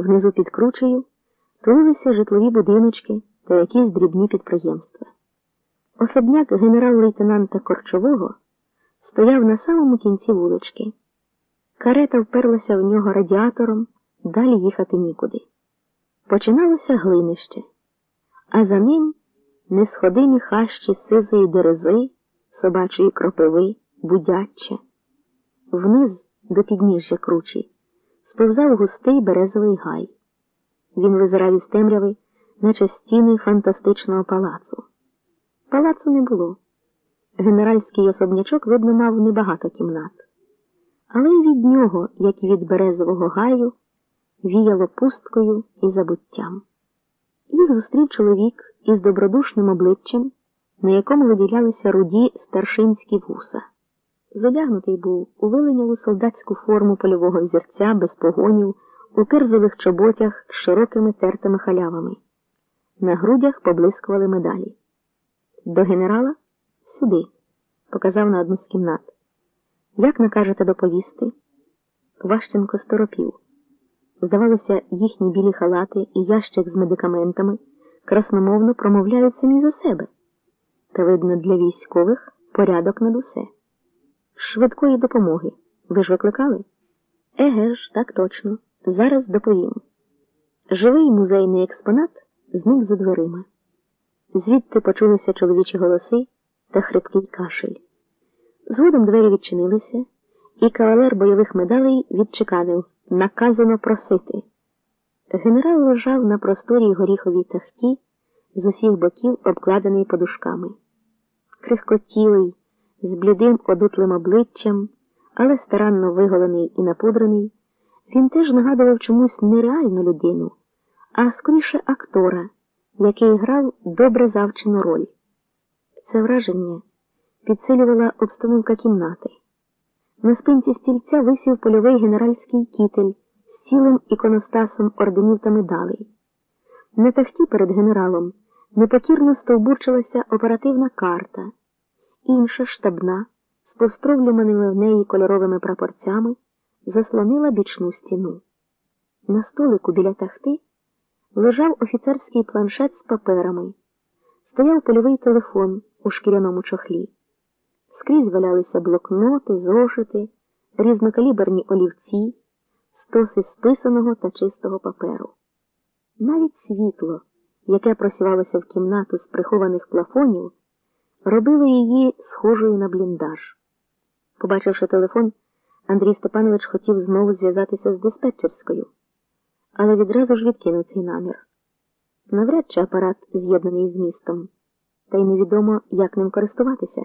Внизу під кручею тулилися житлові будиночки та якісь дрібні підприємства. Особняк генерал-лейтенанта Корчового стояв на самому кінці вулички. Карета вперлася в нього радіатором, далі їхати нікуди. Починалося глинище, а за ним несходимі хащі сизої дерези, собачої кропиви, будяччя. Вниз до підніжжя кручі сповзав густий березовий гай. Він визирав із темряви, наче стіни фантастичного палацу. Палацу не було. Генеральський особнячок, видно, мав небагато кімнат. Але й від нього, як і від березового гаю, віяло пусткою і забуттям. Їх зустрів чоловік із добродушним обличчям, на якому виділялися руді старшинські вуса. Задягнутий був у виленяву солдатську форму польового взірця без погонів, у кирзових чоботях з широкими тертими халявами. На грудях поблискували медалі. До генерала сюди, показав на одну з кімнат. Як накажете доповісти? Ващенко сторопів. Здавалося, їхні білі халати і ящик з медикаментами красномовно промовляють самі за себе. Та, видно, для військових порядок над усе. Швидкої допомоги. Ви ж викликали? Еге ж, так точно. Зараз доповім. Живий музейний експонат зник за дверима. Звідти почулися чоловічі голоси та хрипкий кашель. Згодом двері відчинилися, і кавалер бойових медалей відчеканив наказано просити. Генерал лежав на просторій горіховій тахті, з усіх боків обкладений подушками. Крихкотілий, з блідим одутлим обличчям, але старанно виголений і напудрений, він теж нагадував чомусь не реальну людину, а скоріше актора, який грав добре завчену роль. Це враження підсилювала обстановка кімнати. На спинці стільця висів польовий генеральський кітель з цілим іконостасом орденів та медалей. На тахті перед генералом непокірно стовбурчилася оперативна карта, інша штабна, з повстровлюваними в неї кольоровими прапорцями, заслонила бічну стіну. На столику біля тахти лежав офіцерський планшет з паперами, стояв польовий телефон у шкіряному чохлі. Скрізь валялися блокноти, зошити, різнокаліберні олівці, стоси списаного та чистого паперу. Навіть світло, яке просівалося в кімнату з прихованих плафонів, робило її схожою на бліндаж. Побачивши телефон, Андрій Степанович хотів знову зв'язатися з диспетчерською, але відразу ж відкинув цей намір. Навряд чи апарат з'єднаний з містом, та й невідомо, як ним користуватися.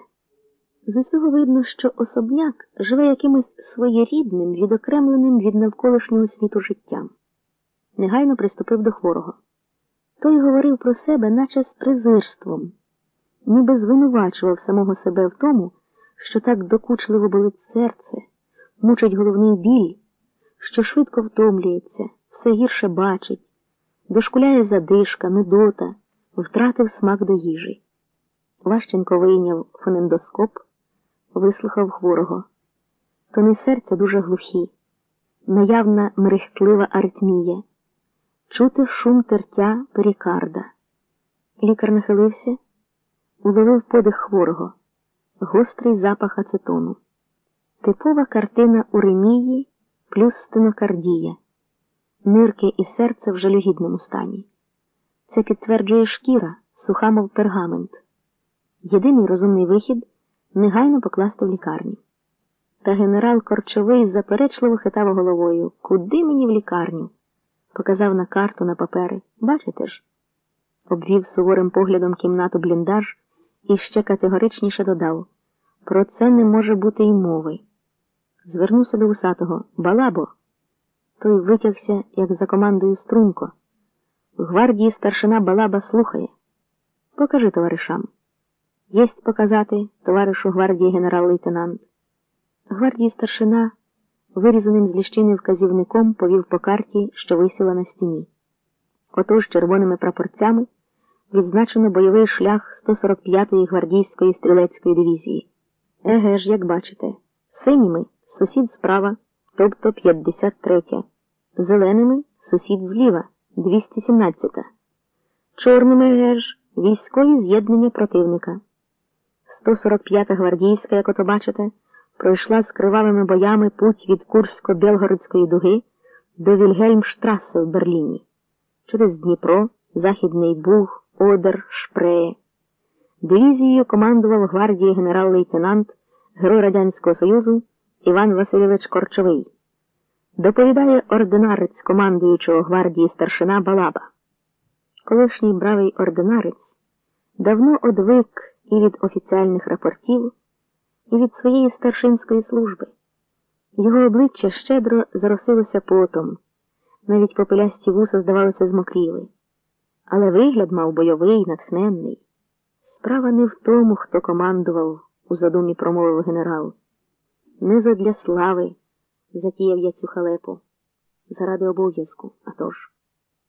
З усього видно, що особняк живе якимось своєрідним, відокремленим від навколишнього світу життям. Негайно приступив до хворого. Той говорив про себе, наче з презирством, ніби звинувачував самого себе в тому, що так докучливо болить серце, мучить головний біль, що швидко втомлюється, все гірше бачить, дошкуляє задишка, нудота, втратив смак до їжі. Ващенко вийняв фонендоскоп вислухав хворого. Тони серця дуже глухі, наявна мерехтлива аритмія, чути шум тертя перікарда. Лікар нахилився, уловив подих хворого, гострий запах ацетону. Типова картина уремії плюс стенокардія, нирки і серце в жалюгідному стані. Це підтверджує шкіра, суха, мов пергамент. Єдиний розумний вихід негайно покласти в лікарню. Та генерал Корчовий заперечливо хитав головою. Куди мені в лікарню? Показав на карту на папери. Бачите ж? Обвів суворим поглядом кімнату бліндаж і ще категоричніше додав про це не може бути й мови. Звернувся до усатого Балабо. Той витягся, як за командою струнко. В гвардії старшина Балаба слухає. Покажи товаришам. Єсть показати, товаришу гвардії генерал-лейтенант. Гвардії старшина, вирізаним з ліщини вказівником, повів по карті, що висіла на стіні. Отож червоними прапорцями відзначено бойовий шлях 145-ї гвардійської стрілецької дивізії. Еге ж, як бачите, синіми сусід справа, тобто 53, зеленими сусід зліва, 217-та. Чорними геж військові з'єднання противника. 145-та гвардійська, як ото бачите, пройшла з кривавими боями путь від Курсько-Белгородської дуги до Вільгельмштраси в Берліні, через Дніпро, Західний Буг, Одер, Шпреє. Дивізією командував гвардії генерал-лейтенант, герой Радянського Союзу Іван Васильович Корчовий. Доповідає ординарець командуючого гвардії старшина Балаба. Колишній бравий ординарець давно одвик і від офіціальних рапортів, і від своєї старшинської служби. Його обличчя щедро заросилося потом, навіть попелясті вуса, здавалося, змокріли. Але вигляд мав бойовий, натхненний. Справа не в тому, хто командував, у задумі промовив генерал. Не задля слави затіяв я цю халепу, заради обов'язку, а тож.